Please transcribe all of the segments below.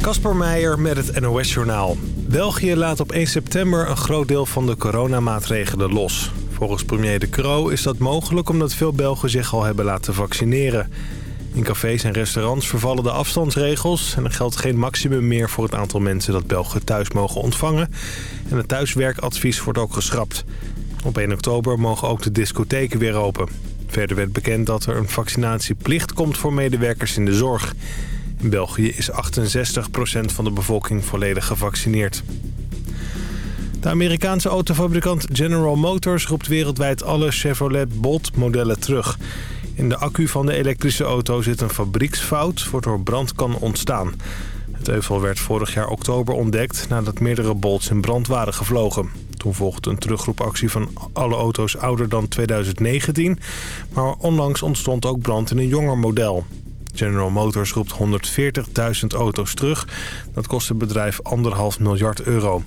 Kasper Meijer met het NOS-journaal. België laat op 1 september een groot deel van de coronamaatregelen los. Volgens premier De Croo is dat mogelijk omdat veel Belgen zich al hebben laten vaccineren. In cafés en restaurants vervallen de afstandsregels... en er geldt geen maximum meer voor het aantal mensen dat Belgen thuis mogen ontvangen. En het thuiswerkadvies wordt ook geschrapt. Op 1 oktober mogen ook de discotheken weer open. Verder werd bekend dat er een vaccinatieplicht komt voor medewerkers in de zorg. In België is 68% van de bevolking volledig gevaccineerd. De Amerikaanse autofabrikant General Motors roept wereldwijd alle Chevrolet Bolt-modellen terug. In de accu van de elektrische auto zit een fabrieksfout, waardoor brand kan ontstaan. Het euvel werd vorig jaar oktober ontdekt nadat meerdere Bolts in brand waren gevlogen. Toen volgde een terugroepactie van alle auto's ouder dan 2019. Maar onlangs ontstond ook brand in een jonger model. General Motors roept 140.000 auto's terug. Dat kost het bedrijf anderhalf miljard euro.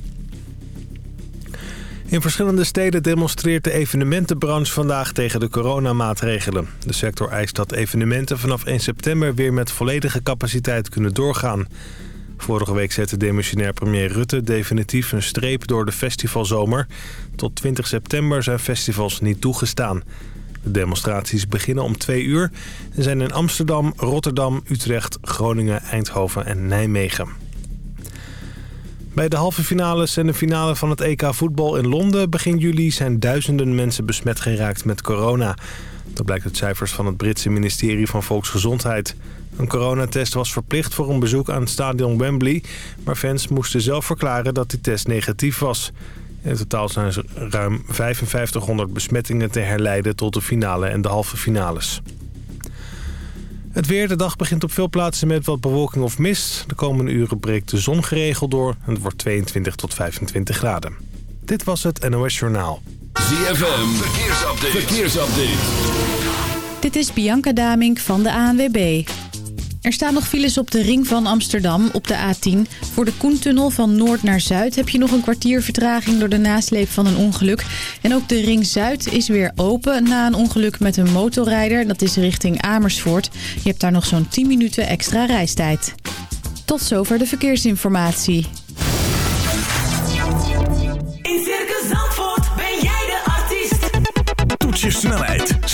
In verschillende steden demonstreert de evenementenbranche vandaag tegen de coronamaatregelen. De sector eist dat evenementen vanaf 1 september weer met volledige capaciteit kunnen doorgaan. Vorige week zette demissionair premier Rutte definitief een streep door de festivalzomer. Tot 20 september zijn festivals niet toegestaan. De demonstraties beginnen om twee uur en zijn in Amsterdam, Rotterdam, Utrecht, Groningen, Eindhoven en Nijmegen. Bij de halve finales en de finale van het EK voetbal in Londen begin juli zijn duizenden mensen besmet geraakt met corona. Dat blijkt uit cijfers van het Britse ministerie van Volksgezondheid. Een coronatest was verplicht voor een bezoek aan het stadion Wembley... maar fans moesten zelf verklaren dat die test negatief was. In totaal zijn er ruim 5500 besmettingen te herleiden tot de finale en de halve finales. Het weer, de dag begint op veel plaatsen met wat bewolking of mist. De komende uren breekt de zon geregeld door en het wordt 22 tot 25 graden. Dit was het NOS Journaal. ZFM, verkeersupdate. verkeersupdate. Dit is Bianca Damink van de ANWB. Er staan nog files op de ring van Amsterdam op de A10. Voor de Koentunnel van noord naar zuid heb je nog een kwartier vertraging door de nasleep van een ongeluk. En ook de ring zuid is weer open na een ongeluk met een motorrijder. Dat is richting Amersfoort. Je hebt daar nog zo'n 10 minuten extra reistijd. Tot zover de verkeersinformatie. In Circus Zandvoort ben jij de artiest. Toets je snelheid,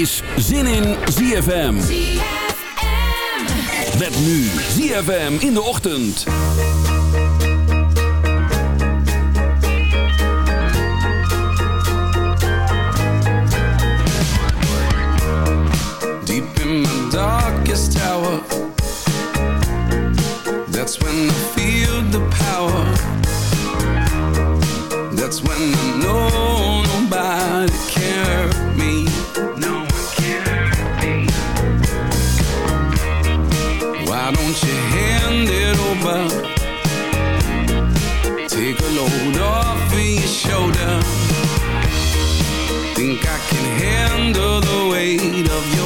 Is Zin in ZFM. Met nu ZFM in de ochtend. Deep in my darkest hour That's when I feel the power That's when I know over. Take a load off of your shoulder. Think I can handle the weight of your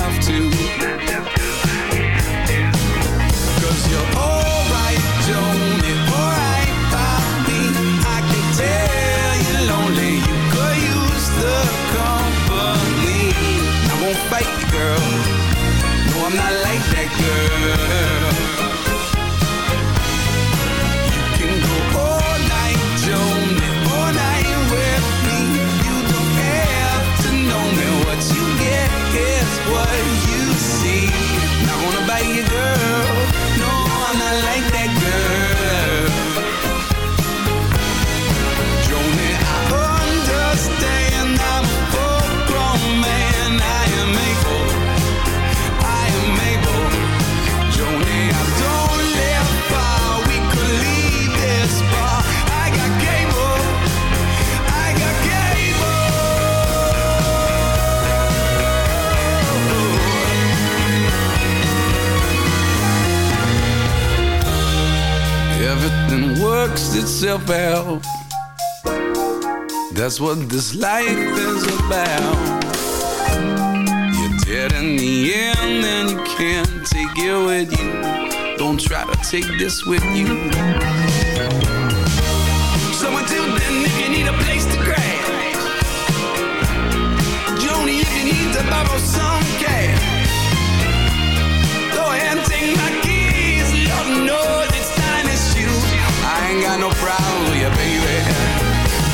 I'm not what this life is about. You're dead in the end, and you can't take it with you. Don't try to take this with you. So until then, if you need a place to crash, Joni, if you need to borrow some cash, go ahead and take my keys. Lord knows it's time to shoot. I ain't got no problem with you, baby.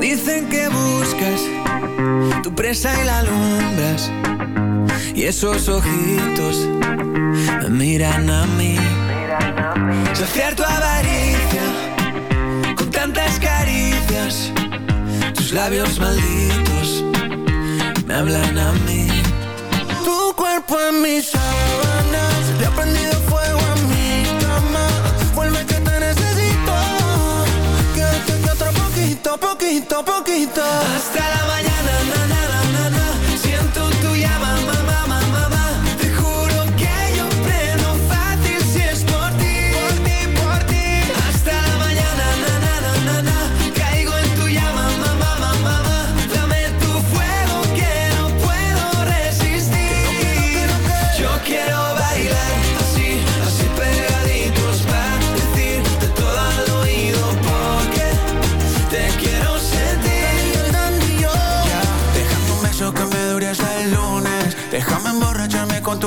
Dicen que buscas tu presa y la alumbras. Y esos ojitos me miran a mí. Saciar tu avaricia con tantas caricias. Tus labios malditos me hablan a mí. Tu cuerpo en mis sábanas. Poquito, poquito. Hasta la mañana,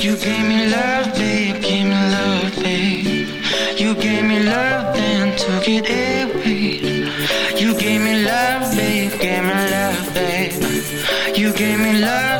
You gave me love, babe, gave me love, babe. You gave me love, then took it away. You gave me love, babe, gave me love, babe. You gave me love.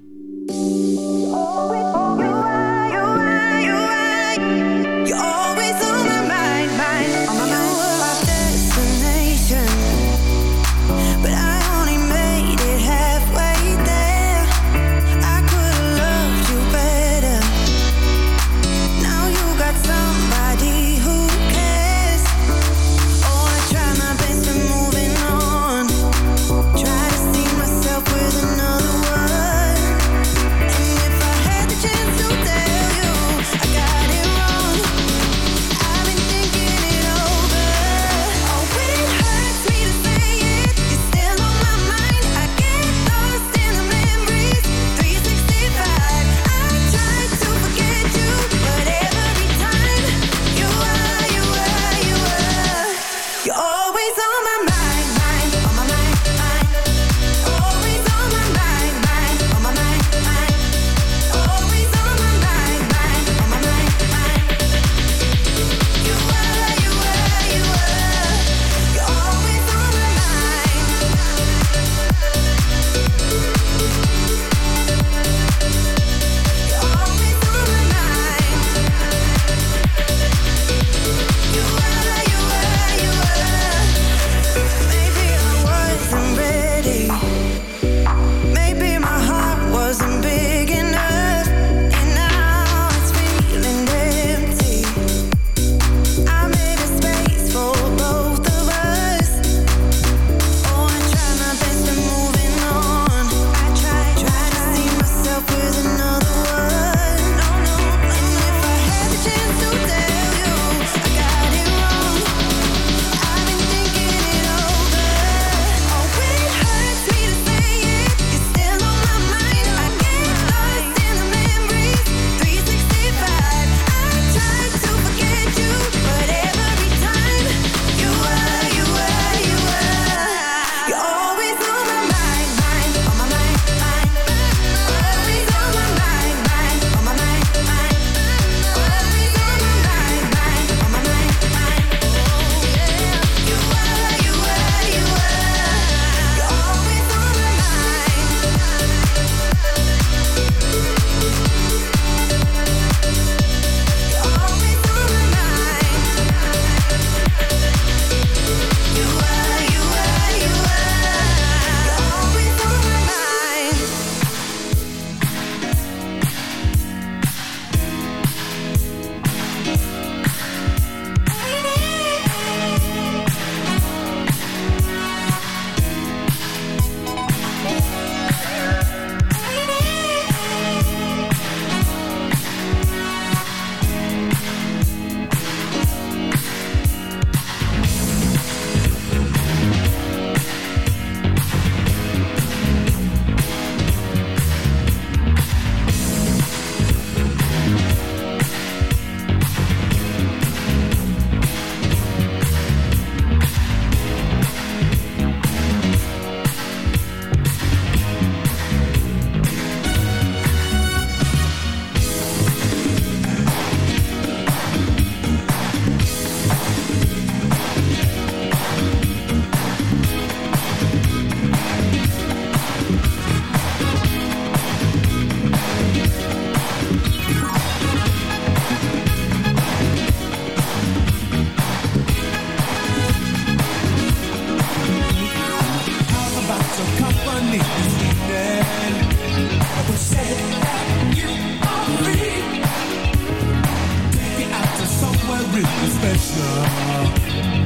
up.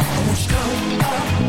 Who's come?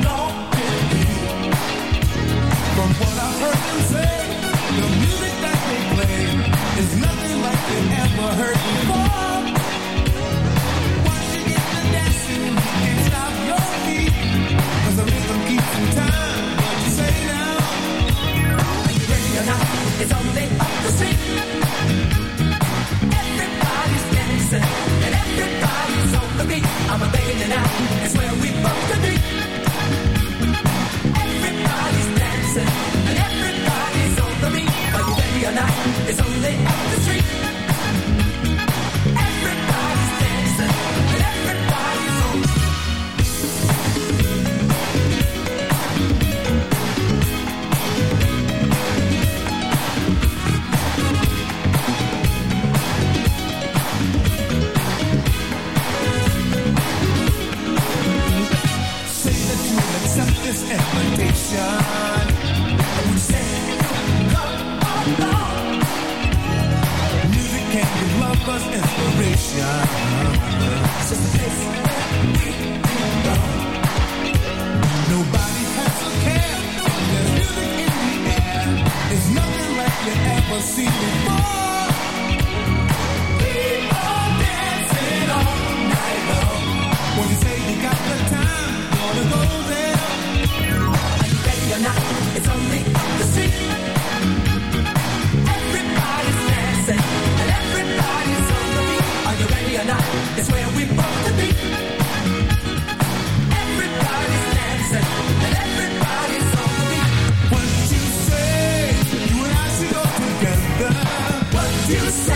never see me you said.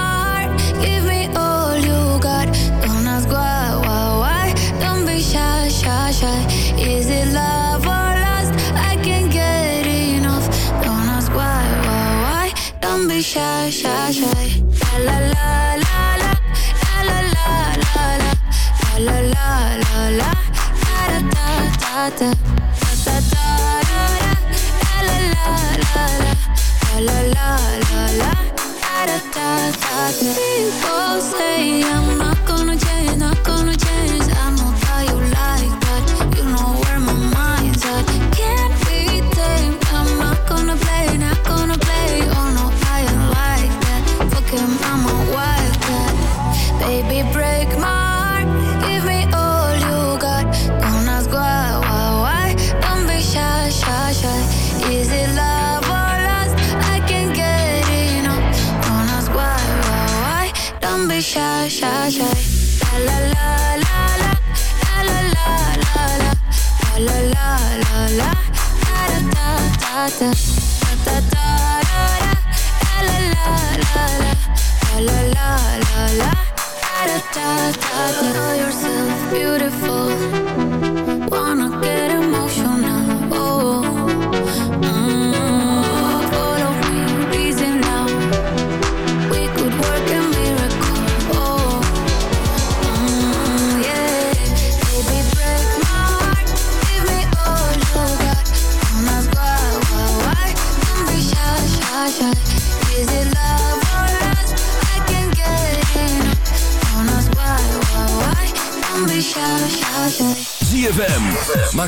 People say I'm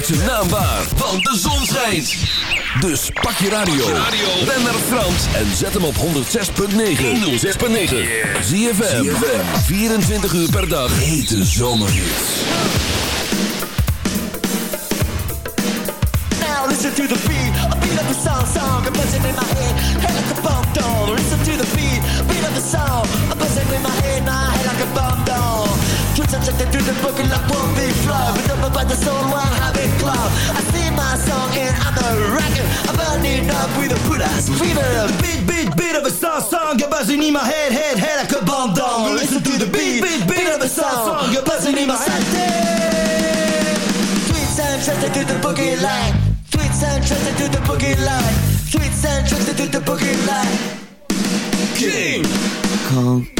Maak zijn naam waar, want de zon schijnt. Dus pak je radio. Ben naar Frans en zet hem op 106.9. 106.9. ZFM. 24 uur per dag. Hete zomerhits. Now listen to the beat, a beat of the song, song, a buzzing in my head, head like a bomb down. Listen to the beat, beat of the song, a buzzing in my head, my head like a bomb down. And check through the book like one big flow, but up by the soul, one habit club. I sing my song and I'm a rocker, I'm burning up with a put ass fever. Beat, beat, beat of a song, song, a buzzing in my head, head, head like a bomb down. Listen to the beat, beat, beat of a song, song, a buzzing in my head. Sweet sound trusted to the boogie line. Sweet sound trusted to the boogie line. Sweet sound trusted to the boogie line. King Kong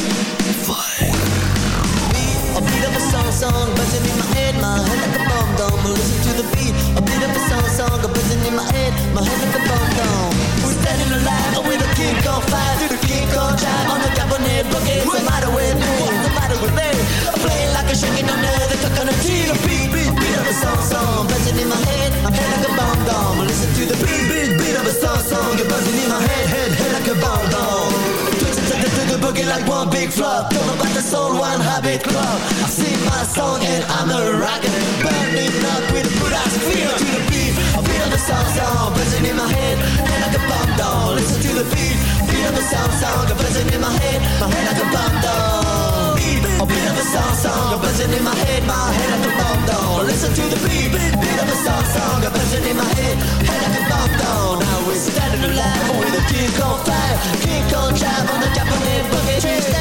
my head, like a bomb dome. We're standing alive with a king on fire, through the king on drive on the Japanese boogie. What's the matter with me? What's the matter with me? I'm playing like a shaking under the coconut tree. The beat, beat, beat of a song, song, buzzing in my head, my head like a bomb dome. Listen to the beat, beat, beat of a song, song, buzzing in my head, head, head like a bomb dome. Twitching to the, to the boogie like one big flop. Don't know about the soul, one habit club. I sing my song and I'm a rocker. Burning up with a good ass feel to the beat. I feel the song, song, buzzing in my head, head like a bomb down. Listen to the beat, beat of the song, song, a buzzing in my head, my head like a bomb down. Beat, oh, a beat of the song, song, a buzzing in my head, my head like a bomb down. Listen to the beat, beat of the song, song, a buzzing in my head, head like a bomb down. Now we're standing alive. With a kick on fire, kick on drive on the Japanese boogie.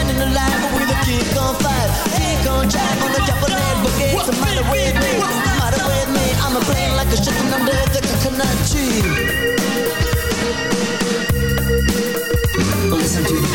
Nati Listen to the.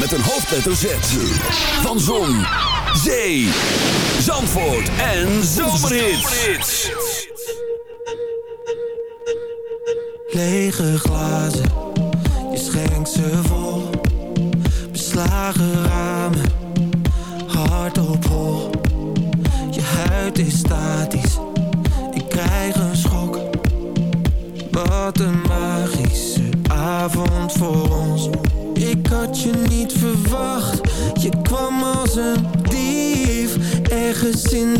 met een hoofdletter Z. Van Zon, Zee, Zandvoort en Zomerhits. Lege glazen in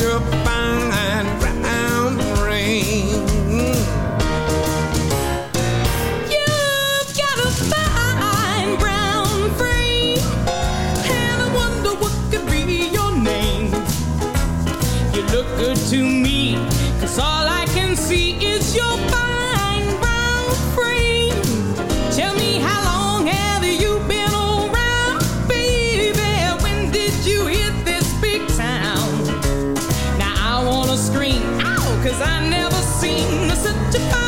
your cause I never seen such a fine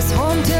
this home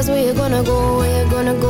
Cause we're gonna go, we're gonna go.